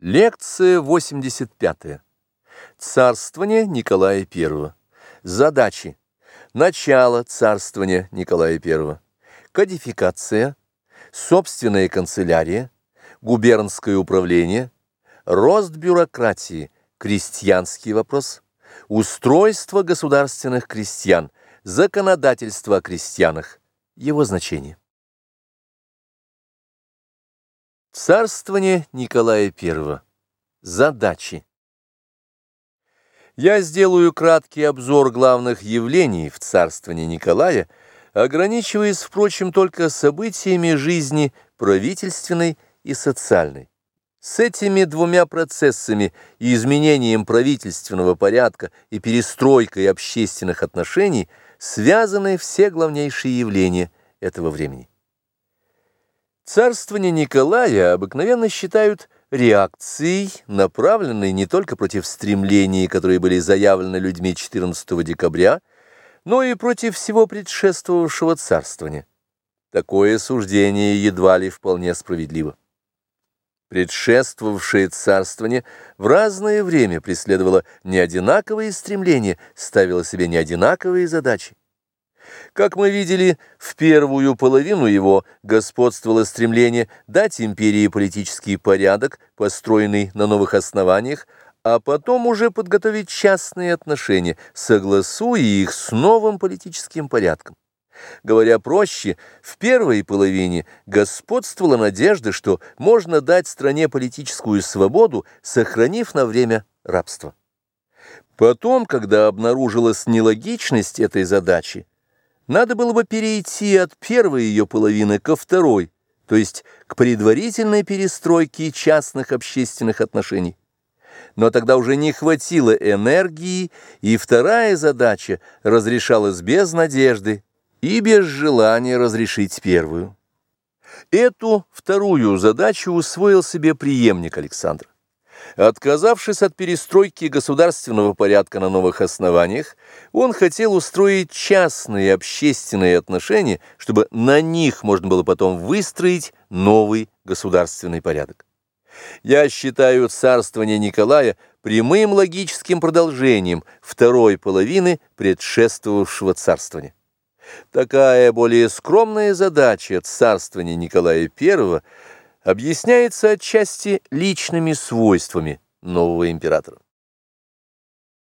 Лекция 85. Царствование Николая I. Задачи. Начало царствования Николая I. Кодификация. Собственная канцелярия. Губернское управление. Рост бюрократии. Крестьянский вопрос. Устройство государственных крестьян. Законодательство о крестьянах. Его значение. Царствование Николая I. Задачи. Я сделаю краткий обзор главных явлений в царствовании Николая, ограничиваясь, впрочем, только событиями жизни правительственной и социальной. С этими двумя процессами и изменением правительственного порядка и перестройкой общественных отношений связаны все главнейшие явления этого времени. Царствование Николая обыкновенно считают реакцией, направленной не только против стремлений, которые были заявлены людьми 14 декабря, но и против всего предшествовавшего царствования. Такое суждение едва ли вполне справедливо. Предшествовавшее царствование в разное время преследовало неодинаковые стремления, ставило себе неодинаковые задачи. Как мы видели, в первую половину его господствовало стремление дать империи политический порядок, построенный на новых основаниях, а потом уже подготовить частные отношения, согласуя их с новым политическим порядком. Говоря проще, в первой половине господствовала надежда, что можно дать стране политическую свободу, сохранив на время рабство. Потом, когда обнаружилась нелогичность этой задачи, надо было бы перейти от первой ее половины ко второй, то есть к предварительной перестройке частных общественных отношений. Но тогда уже не хватило энергии, и вторая задача разрешалась без надежды и без желания разрешить первую. Эту вторую задачу усвоил себе преемник Александра. Отказавшись от перестройки государственного порядка на новых основаниях, он хотел устроить частные общественные отношения, чтобы на них можно было потом выстроить новый государственный порядок. Я считаю царствование Николая прямым логическим продолжением второй половины предшествовавшего царствования. Такая более скромная задача царствования Николая I объясняется отчасти личными свойствами нового императора.